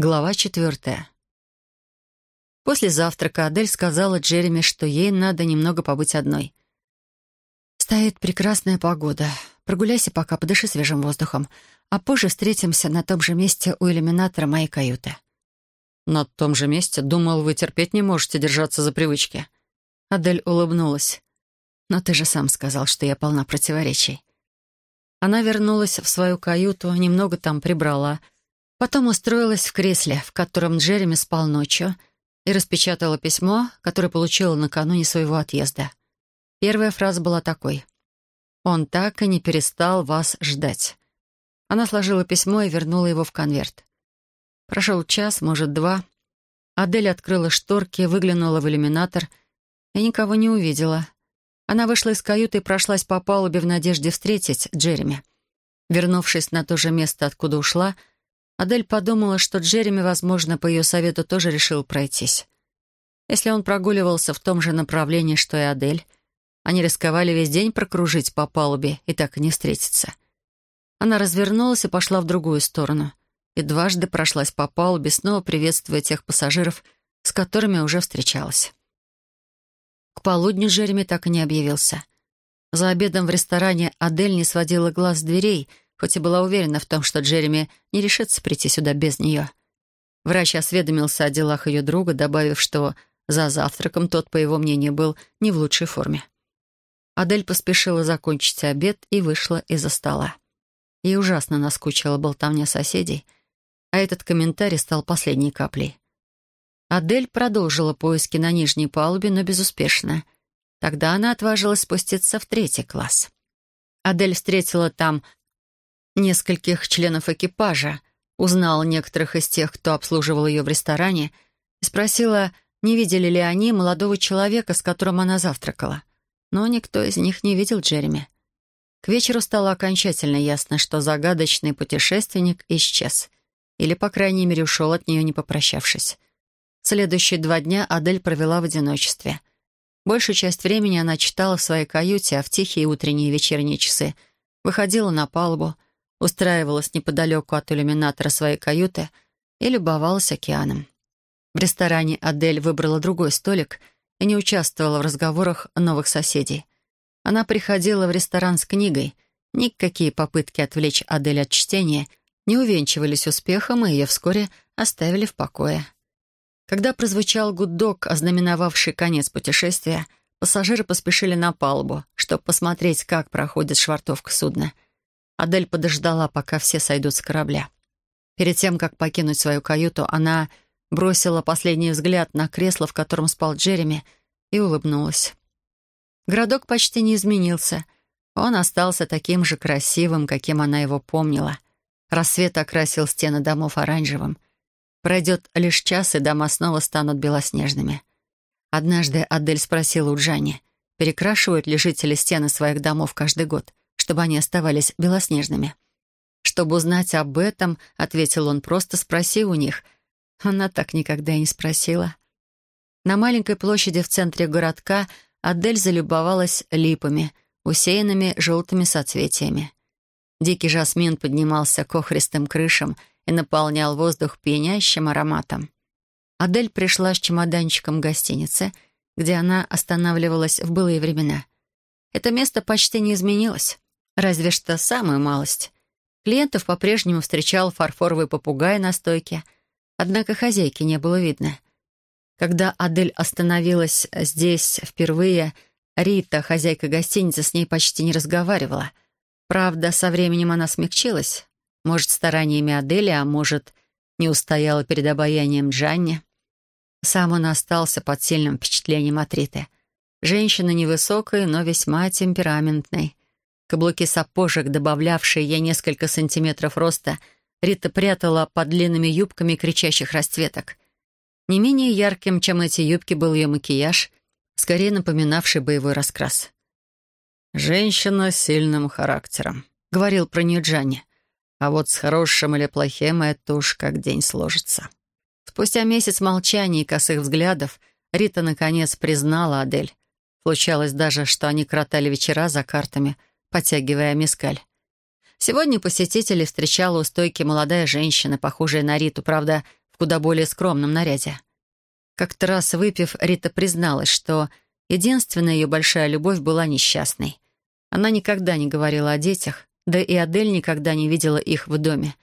Глава четвертая. После завтрака Адель сказала Джереми, что ей надо немного побыть одной. «Стоит прекрасная погода. Прогуляйся пока, подыши свежим воздухом, а позже встретимся на том же месте у иллюминатора моей каюты». «На том же месте? Думал, вы терпеть не можете держаться за привычки». Адель улыбнулась. «Но ты же сам сказал, что я полна противоречий». Она вернулась в свою каюту, немного там прибрала — Потом устроилась в кресле, в котором Джереми спал ночью, и распечатала письмо, которое получила накануне своего отъезда. Первая фраза была такой. «Он так и не перестал вас ждать». Она сложила письмо и вернула его в конверт. Прошел час, может, два. Адель открыла шторки, выглянула в иллюминатор и никого не увидела. Она вышла из каюты и прошлась по палубе в надежде встретить Джереми. Вернувшись на то же место, откуда ушла, Адель подумала, что Джереми, возможно, по ее совету тоже решил пройтись. Если он прогуливался в том же направлении, что и Адель, они рисковали весь день прокружить по палубе и так и не встретиться. Она развернулась и пошла в другую сторону. И дважды прошлась по палубе, снова приветствуя тех пассажиров, с которыми уже встречалась. К полудню Джереми так и не объявился. За обедом в ресторане Адель не сводила глаз с дверей — хоть и была уверена в том, что Джереми не решится прийти сюда без нее. Врач осведомился о делах ее друга, добавив, что за завтраком тот, по его мнению, был не в лучшей форме. Адель поспешила закончить обед и вышла из-за стола. Ей ужасно наскучила болтовня соседей, а этот комментарий стал последней каплей. Адель продолжила поиски на нижней палубе, но безуспешно. Тогда она отважилась спуститься в третий класс. Адель встретила там нескольких членов экипажа, узнала некоторых из тех, кто обслуживал ее в ресторане, и спросила, не видели ли они молодого человека, с которым она завтракала. Но никто из них не видел Джереми. К вечеру стало окончательно ясно, что загадочный путешественник исчез. Или, по крайней мере, ушел от нее, не попрощавшись. Следующие два дня Адель провела в одиночестве. Большую часть времени она читала в своей каюте, а в тихие утренние и вечерние часы выходила на палубу, устраивалась неподалеку от иллюминатора своей каюты и любовалась океаном. В ресторане Адель выбрала другой столик и не участвовала в разговорах новых соседей. Она приходила в ресторан с книгой. Никакие попытки отвлечь Адель от чтения не увенчивались успехом, и ее вскоре оставили в покое. Когда прозвучал гудок, ознаменовавший конец путешествия, пассажиры поспешили на палубу, чтобы посмотреть, как проходит швартовка судна — Адель подождала, пока все сойдут с корабля. Перед тем, как покинуть свою каюту, она бросила последний взгляд на кресло, в котором спал Джереми, и улыбнулась. Городок почти не изменился. Он остался таким же красивым, каким она его помнила. Рассвет окрасил стены домов оранжевым. Пройдет лишь час, и дома снова станут белоснежными. Однажды Адель спросила у Джани, перекрашивают ли жители стены своих домов каждый год чтобы они оставались белоснежными. «Чтобы узнать об этом», — ответил он, — «просто спроси у них». Она так никогда и не спросила. На маленькой площади в центре городка Адель залюбовалась липами, усеянными желтыми соцветиями. Дикий жасмин поднимался к охристым крышам и наполнял воздух пьянящим ароматом. Адель пришла с чемоданчиком в гостинице, где она останавливалась в былые времена. Это место почти не изменилось. Разве что самую малость. Клиентов по-прежнему встречал фарфоровый попугай на стойке, однако хозяйки не было видно. Когда Адель остановилась здесь впервые, Рита, хозяйка гостиницы, с ней почти не разговаривала. Правда, со временем она смягчилась. Может, стараниями Адели, а может, не устояла перед обаянием Джанни. Сам он остался под сильным впечатлением от Риты. Женщина невысокая, но весьма темпераментной. Каблуки сапожек, добавлявшие ей несколько сантиметров роста, Рита прятала под длинными юбками кричащих расцветок. Не менее ярким, чем эти юбки, был ее макияж, скорее напоминавший боевой раскрас. «Женщина с сильным характером», — говорил про нее Джанни. «А вот с хорошим или плохим это уж как день сложится». Спустя месяц молчания и косых взглядов Рита наконец признала Адель. Случалось даже, что они кротали вечера за картами — потягивая мискаль. Сегодня посетителей встречала у стойки молодая женщина, похожая на Риту, правда, в куда более скромном наряде. Как-то раз выпив, Рита призналась, что единственная ее большая любовь была несчастной. Она никогда не говорила о детях, да и Адель никогда не видела их в доме.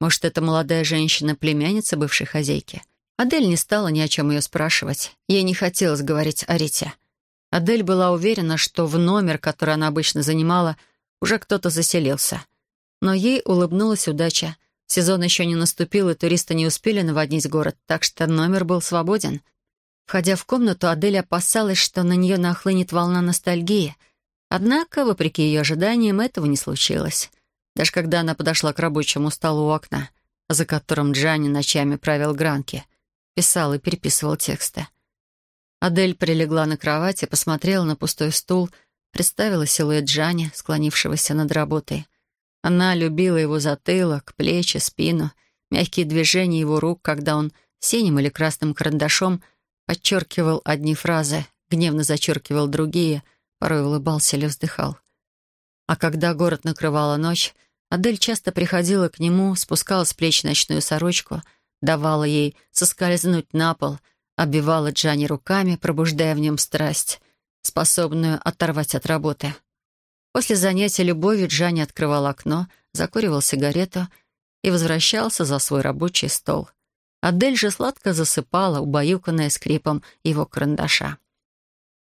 Может, это молодая женщина — племянница бывшей хозяйки? Адель не стала ни о чем ее спрашивать. Ей не хотелось говорить о Рите. Адель была уверена, что в номер, который она обычно занимала, уже кто-то заселился. Но ей улыбнулась удача. Сезон еще не наступил, и туристы не успели наводнить город, так что номер был свободен. Входя в комнату, Адель опасалась, что на нее нахлынет волна ностальгии. Однако, вопреки ее ожиданиям, этого не случилось. Даже когда она подошла к рабочему столу у окна, за которым Джанни ночами правил гранки, писал и переписывал тексты. Адель прилегла на кровать и посмотрела на пустой стул, представила силуэт Джани, склонившегося над работой. Она любила его затылок, плечи, спину, мягкие движения его рук, когда он синим или красным карандашом подчеркивал одни фразы, гневно зачеркивал другие, порой улыбался или вздыхал. А когда город накрывала ночь, Адель часто приходила к нему, спускала с плеч ночную сорочку, давала ей соскользнуть на пол — оббивала Джани руками, пробуждая в нем страсть, способную оторвать от работы. После занятия любовью Джани открывал окно, закуривал сигарету и возвращался за свой рабочий стол. Адель же сладко засыпала, убаюканная скрипом его карандаша.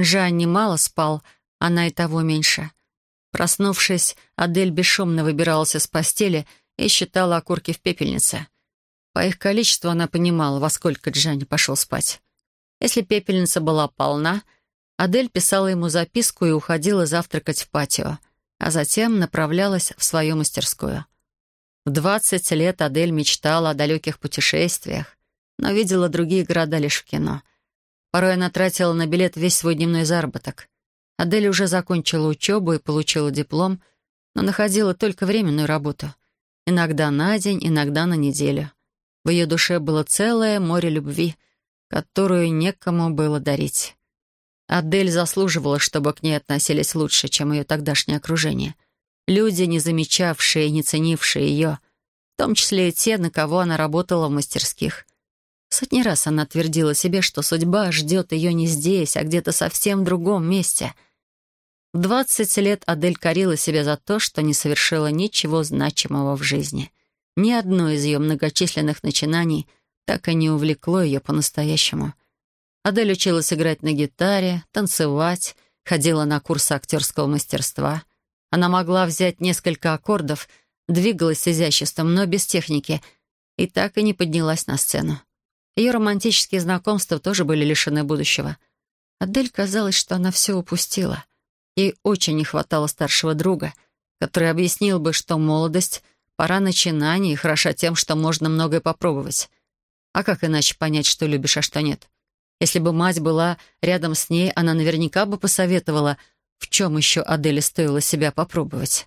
Джанни мало спал, она и того меньше. Проснувшись, Адель бесшумно выбиралась из постели и считала окурки в пепельнице. По их количеству она понимала, во сколько Джанни пошел спать. Если пепельница была полна, Адель писала ему записку и уходила завтракать в патио, а затем направлялась в свою мастерскую. В 20 лет Адель мечтала о далеких путешествиях, но видела другие города лишь в кино. Порой она тратила на билет весь свой дневной заработок. Адель уже закончила учебу и получила диплом, но находила только временную работу. Иногда на день, иногда на неделю. В ее душе было целое море любви, которую некому было дарить. Адель заслуживала, чтобы к ней относились лучше, чем ее тогдашнее окружение. Люди, не замечавшие и не ценившие ее, в том числе и те, на кого она работала в мастерских. Сотни раз она твердила себе, что судьба ждет ее не здесь, а где-то совсем в другом месте. В двадцать лет Адель корила себя за то, что не совершила ничего значимого в жизни — ни одно из ее многочисленных начинаний так и не увлекло ее по-настоящему. Адель училась играть на гитаре, танцевать, ходила на курсы актерского мастерства. Она могла взять несколько аккордов, двигалась с изяществом, но без техники, и так и не поднялась на сцену. Ее романтические знакомства тоже были лишены будущего. Адель казалось, что она все упустила. Ей очень не хватало старшего друга, который объяснил бы, что молодость — Пора начинаний хороша тем, что можно многое попробовать. А как иначе понять, что любишь, а что нет? Если бы мать была рядом с ней, она наверняка бы посоветовала, в чем еще Аделе стоило себя попробовать.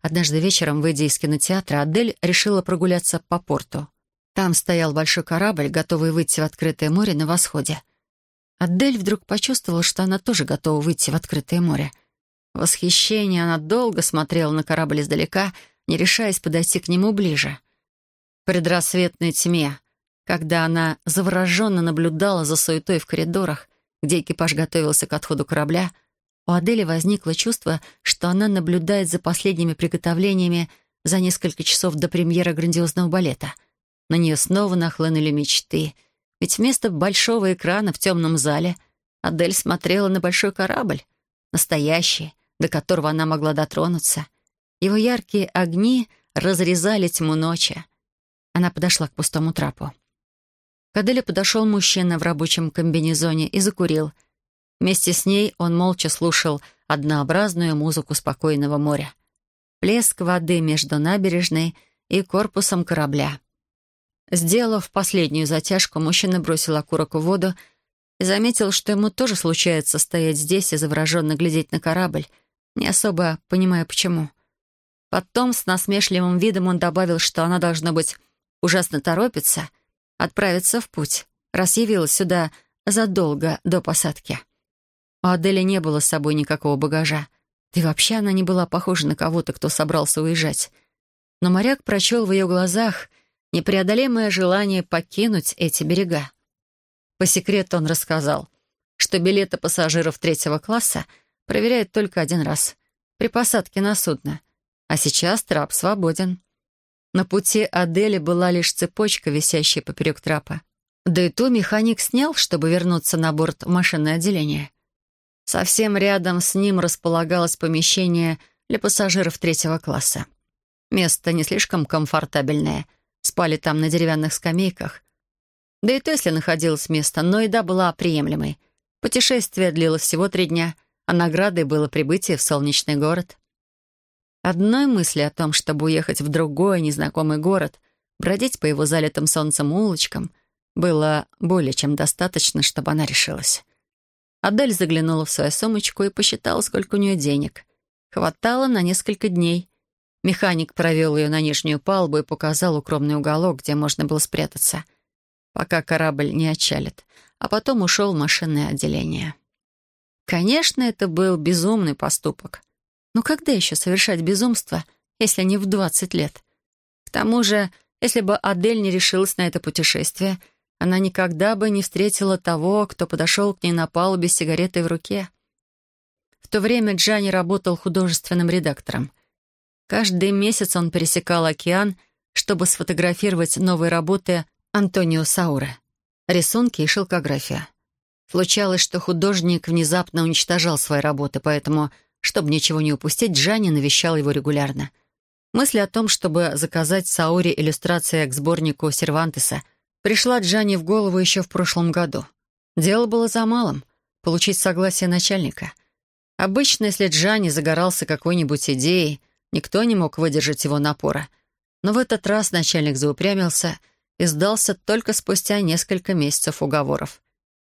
Однажды вечером, выйдя из кинотеатра, Адель решила прогуляться по порту. Там стоял большой корабль, готовый выйти в открытое море на восходе. Адель вдруг почувствовала, что она тоже готова выйти в открытое море. В восхищении она долго смотрела на корабль издалека — не решаясь подойти к нему ближе. В предрассветной тьме, когда она завороженно наблюдала за суетой в коридорах, где экипаж готовился к отходу корабля, у Адели возникло чувство, что она наблюдает за последними приготовлениями за несколько часов до премьеры грандиозного балета. На нее снова нахлынули мечты, ведь вместо большого экрана в темном зале Адель смотрела на большой корабль, настоящий, до которого она могла дотронуться — его яркие огни разрезали тьму ночи. Она подошла к пустому трапу. К Аделе подошел мужчина в рабочем комбинезоне и закурил. Вместе с ней он молча слушал однообразную музыку спокойного моря. Плеск воды между набережной и корпусом корабля. Сделав последнюю затяжку, мужчина бросил окурок в воду и заметил, что ему тоже случается стоять здесь и завороженно глядеть на корабль, не особо понимая, почему — Потом с насмешливым видом он добавил, что она, должно быть, ужасно торопится отправиться в путь, раз явилась сюда задолго до посадки. У Адели не было с собой никакого багажа. Да и вообще она не была похожа на кого-то, кто собрался уезжать. Но моряк прочел в ее глазах непреодолимое желание покинуть эти берега. По секрету он рассказал, что билеты пассажиров третьего класса проверяют только один раз при посадке на судно, а сейчас трап свободен. На пути Адели была лишь цепочка, висящая поперек трапа. Да и ту механик снял, чтобы вернуться на борт в машинное отделение. Совсем рядом с ним располагалось помещение для пассажиров третьего класса. Место не слишком комфортабельное. Спали там на деревянных скамейках. Да и Тесле находилось место, но еда была приемлемой. Путешествие длилось всего три дня, а наградой было прибытие в солнечный город. Одной мысли о том, чтобы уехать в другой незнакомый город, бродить по его залитым солнцем улочкам, было более чем достаточно, чтобы она решилась. Адель заглянула в свою сумочку и посчитала, сколько у нее денег. Хватало на несколько дней. Механик провел ее на нижнюю палубу и показал укромный уголок, где можно было спрятаться, пока корабль не отчалит, а потом ушел в машинное отделение. Конечно, это был безумный поступок. Но когда еще совершать безумство, если не в 20 лет? К тому же, если бы Адель не решилась на это путешествие — она никогда бы не встретила того, кто подошел к ней на палубе с сигаретой в руке. В то время Джани работал художественным редактором. Каждый месяц он пересекал океан, чтобы сфотографировать новые работы Антонио Сауре, рисунки и шелкография. Случалось, что художник внезапно уничтожал свои работы, поэтому, чтобы ничего не упустить, Джани навещал его регулярно. Мысль о том, чтобы заказать Сауре иллюстрации к сборнику Сервантеса, пришла Джанни в голову еще в прошлом году. Дело было за малым — получить согласие начальника. Обычно, если Джанни загорался какой-нибудь идеей, никто не мог выдержать его напора. Но в этот раз начальник заупрямился и сдался только спустя несколько месяцев уговоров.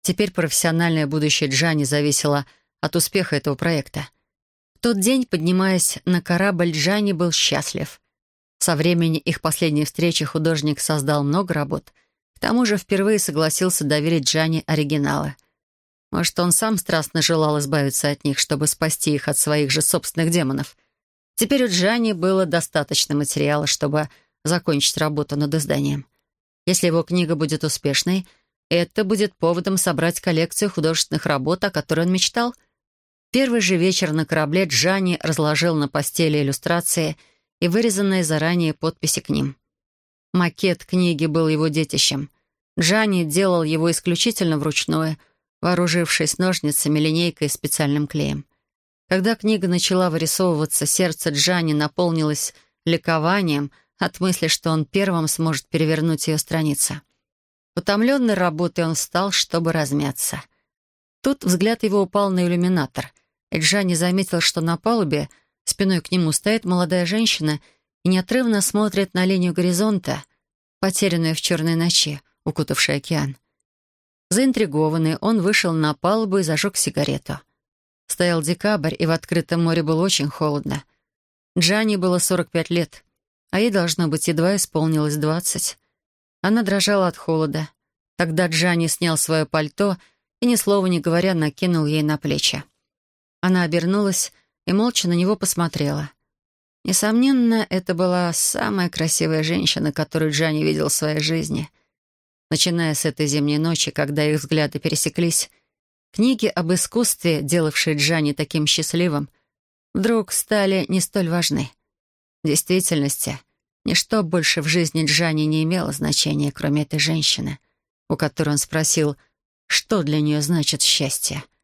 Теперь профессиональное будущее Джанни зависело от успеха этого проекта. Тот день, поднимаясь на корабль, Джанни был счастлив. Со времени их последней встречи художник создал много работ — к тому же впервые согласился доверить Джане оригиналы. Может, он сам страстно желал избавиться от них, чтобы спасти их от своих же собственных демонов. Теперь у Джани было достаточно материала, чтобы закончить работу над изданием. Если его книга будет успешной, это будет поводом собрать коллекцию художественных работ, о которой он мечтал. Первый же вечер на корабле Джани разложил на постели иллюстрации и вырезанные заранее подписи к ним. Макет книги был его детищем. Джанни делал его исключительно вручную, вооружившись ножницами, линейкой и специальным клеем. Когда книга начала вырисовываться, сердце Джанни наполнилось ликованием от мысли, что он первым сможет перевернуть ее страницы. Утомленный работой он встал, чтобы размяться. Тут взгляд его упал на иллюминатор, и Джанни заметил, что на палубе спиной к нему стоит молодая женщина — и неотрывно смотрит на линию горизонта, потерянную в черной ночи, укутавший океан. Заинтригованный, он вышел на палубу и зажег сигарету. Стоял декабрь, и в открытом море было очень холодно. Джанни было 45 лет, а ей, должно быть, едва исполнилось 20. Она дрожала от холода. Тогда Джанни снял свое пальто и, ни слова не говоря, накинул ей на плечи. Она обернулась и молча на него посмотрела. Несомненно, это была самая красивая женщина, которую Джанни видел в своей жизни. Начиная с этой зимней ночи, когда их взгляды пересеклись, книги об искусстве, делавшие Джанни таким счастливым, вдруг стали не столь важны. В действительности, ничто больше в жизни Джанни не имело значения, кроме этой женщины, у которой он спросил, что для нее значит счастье —